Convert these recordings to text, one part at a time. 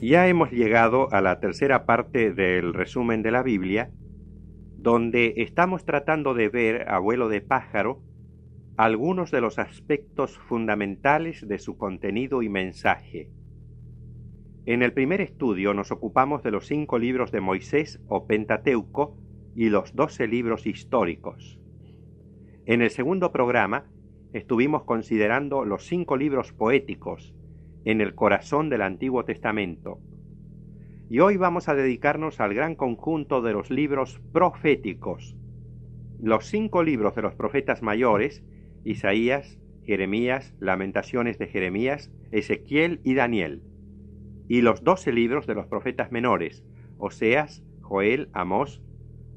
Ya hemos llegado a la tercera parte del resumen de la Biblia, donde estamos tratando de ver, abuelo de pájaro, algunos de los aspectos fundamentales de su contenido y mensaje. En el primer estudio nos ocupamos de los cinco libros de Moisés o Pentateuco y los doce libros históricos. En el segundo programa estuvimos considerando los cinco libros poéticos, en el corazón del Antiguo Testamento. Y hoy vamos a dedicarnos al gran conjunto de los libros proféticos, los cinco libros de los profetas mayores, Isaías, Jeremías, Lamentaciones de Jeremías, Ezequiel y Daniel, y los doce libros de los profetas menores, Oseas, Joel, Amós,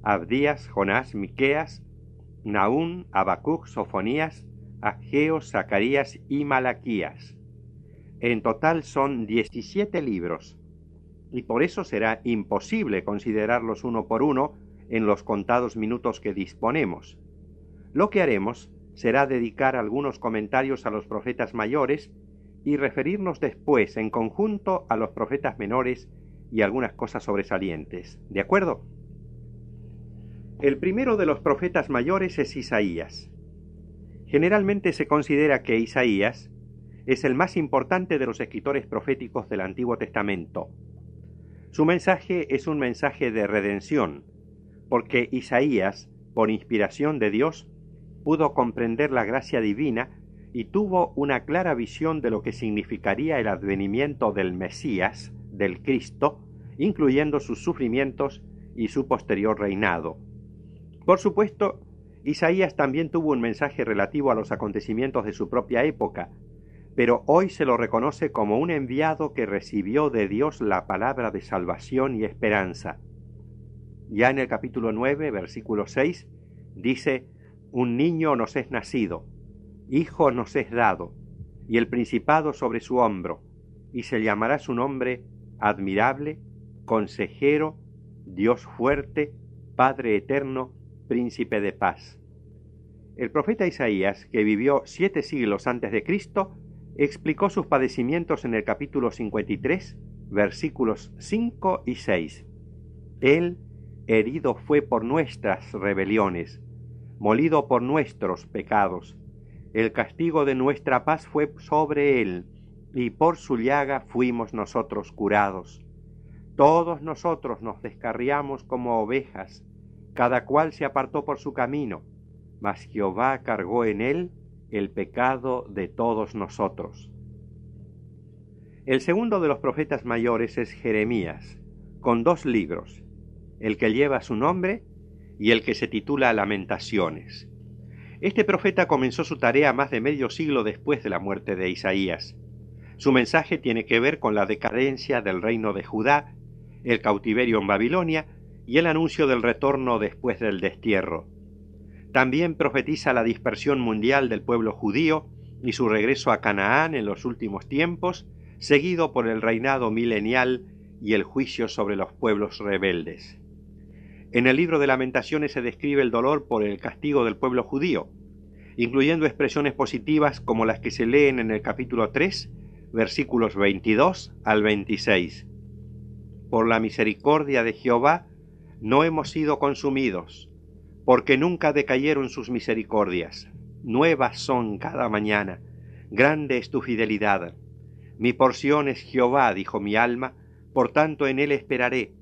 Abdías, Jonás, Miqueas, Naún, Habacuc, Sofonías, Ageo, Zacarías y Malaquías. En total son 17 libros, y por eso será imposible considerarlos uno por uno en los contados minutos que disponemos. Lo que haremos será dedicar algunos comentarios a los profetas mayores y referirnos después en conjunto a los profetas menores y algunas cosas sobresalientes. ¿De acuerdo? El primero de los profetas mayores es Isaías. Generalmente se considera que Isaías es el más importante de los escritores proféticos del Antiguo Testamento. Su mensaje es un mensaje de redención, porque Isaías, por inspiración de Dios, pudo comprender la gracia divina y tuvo una clara visión de lo que significaría el advenimiento del Mesías, del Cristo, incluyendo sus sufrimientos y su posterior reinado. Por supuesto, Isaías también tuvo un mensaje relativo a los acontecimientos de su propia época, pero hoy se lo reconoce como un enviado que recibió de Dios la palabra de salvación y esperanza. Ya en el capítulo 9, versículo 6, dice, Un niño nos es nacido, hijo nos es dado, y el principado sobre su hombro, y se llamará su nombre admirable, consejero, Dios fuerte, Padre eterno, príncipe de paz. El profeta Isaías, que vivió siete siglos antes de Cristo, explicó sus padecimientos en el capítulo 53, versículos 5 y 6. Él herido fue por nuestras rebeliones, molido por nuestros pecados. El castigo de nuestra paz fue sobre él, y por su llaga fuimos nosotros curados. Todos nosotros nos descarriamos como ovejas, cada cual se apartó por su camino, mas Jehová cargó en él el pecado de todos nosotros. El segundo de los profetas mayores es Jeremías, con dos libros, el que lleva su nombre y el que se titula Lamentaciones. Este profeta comenzó su tarea más de medio siglo después de la muerte de Isaías. Su mensaje tiene que ver con la decadencia del reino de Judá, el cautiverio en Babilonia y el anuncio del retorno después del destierro. También profetiza la dispersión mundial del pueblo judío y su regreso a Canaán en los últimos tiempos, seguido por el reinado milenial y el juicio sobre los pueblos rebeldes. En el libro de lamentaciones se describe el dolor por el castigo del pueblo judío, incluyendo expresiones positivas como las que se leen en el capítulo 3, versículos 22 al 26. Por la misericordia de Jehová no hemos sido consumidos, porque nunca decayeron sus misericordias. Nuevas son cada mañana. Grande es tu fidelidad. Mi porción es Jehová, dijo mi alma, por tanto en él esperaré.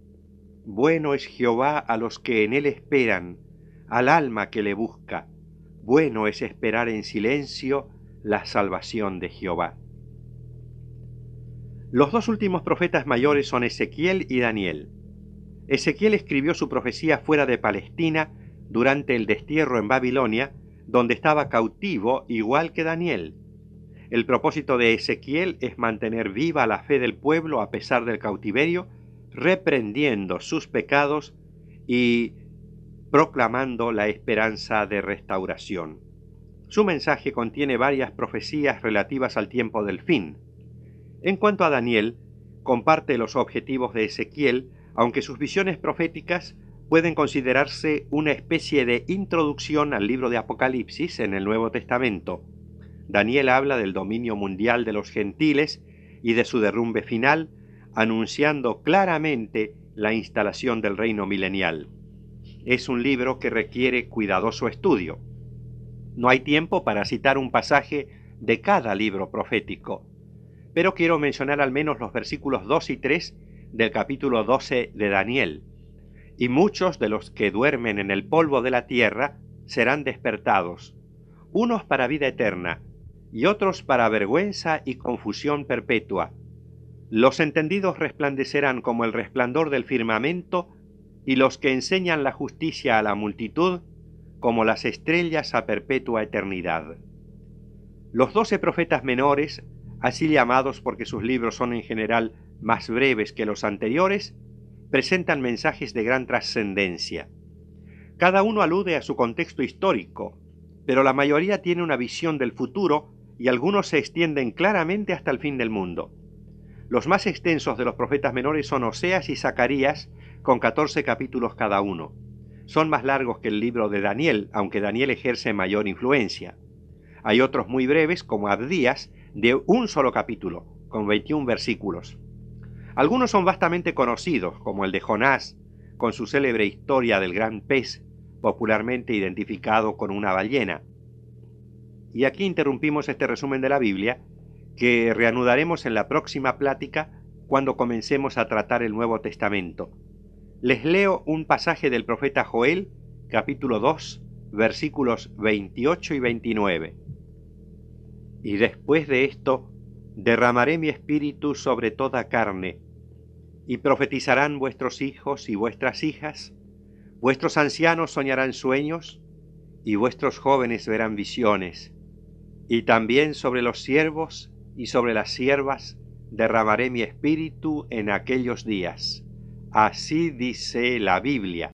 Bueno es Jehová a los que en él esperan, al alma que le busca. Bueno es esperar en silencio la salvación de Jehová. Los dos últimos profetas mayores son Ezequiel y Daniel. Ezequiel escribió su profecía fuera de Palestina durante el destierro en Babilonia, donde estaba cautivo igual que Daniel. El propósito de Ezequiel es mantener viva la fe del pueblo a pesar del cautiverio, reprendiendo sus pecados y proclamando la esperanza de restauración. Su mensaje contiene varias profecías relativas al tiempo del fin. En cuanto a Daniel, comparte los objetivos de Ezequiel, aunque sus visiones proféticas pueden considerarse una especie de introducción al libro de Apocalipsis en el Nuevo Testamento. Daniel habla del dominio mundial de los gentiles y de su derrumbe final, anunciando claramente la instalación del reino milenial. Es un libro que requiere cuidadoso estudio. No hay tiempo para citar un pasaje de cada libro profético, pero quiero mencionar al menos los versículos 2 y 3 del capítulo 12 de Daniel. Y muchos de los que duermen en el polvo de la tierra serán despertados, unos para vida eterna y otros para vergüenza y confusión perpetua. Los entendidos resplandecerán como el resplandor del firmamento y los que enseñan la justicia a la multitud como las estrellas a perpetua eternidad. Los doce profetas menores, así llamados porque sus libros son en general más breves que los anteriores, presentan mensajes de gran trascendencia. Cada uno alude a su contexto histórico, pero la mayoría tiene una visión del futuro y algunos se extienden claramente hasta el fin del mundo. Los más extensos de los profetas menores son Oseas y Zacarías, con 14 capítulos cada uno. Son más largos que el libro de Daniel, aunque Daniel ejerce mayor influencia. Hay otros muy breves, como Abdías, de un solo capítulo, con 21 versículos. Algunos son vastamente conocidos, como el de Jonás, con su célebre historia del gran pez, popularmente identificado con una ballena. Y aquí interrumpimos este resumen de la Biblia, que reanudaremos en la próxima plática cuando comencemos a tratar el Nuevo Testamento. Les leo un pasaje del profeta Joel, capítulo 2, versículos 28 y 29. Y después de esto, derramaré mi espíritu sobre toda carne, y profetizarán vuestros hijos y vuestras hijas, vuestros ancianos soñarán sueños, y vuestros jóvenes verán visiones, y también sobre los siervos y sobre las siervas derramaré mi espíritu en aquellos días. Así dice la Biblia.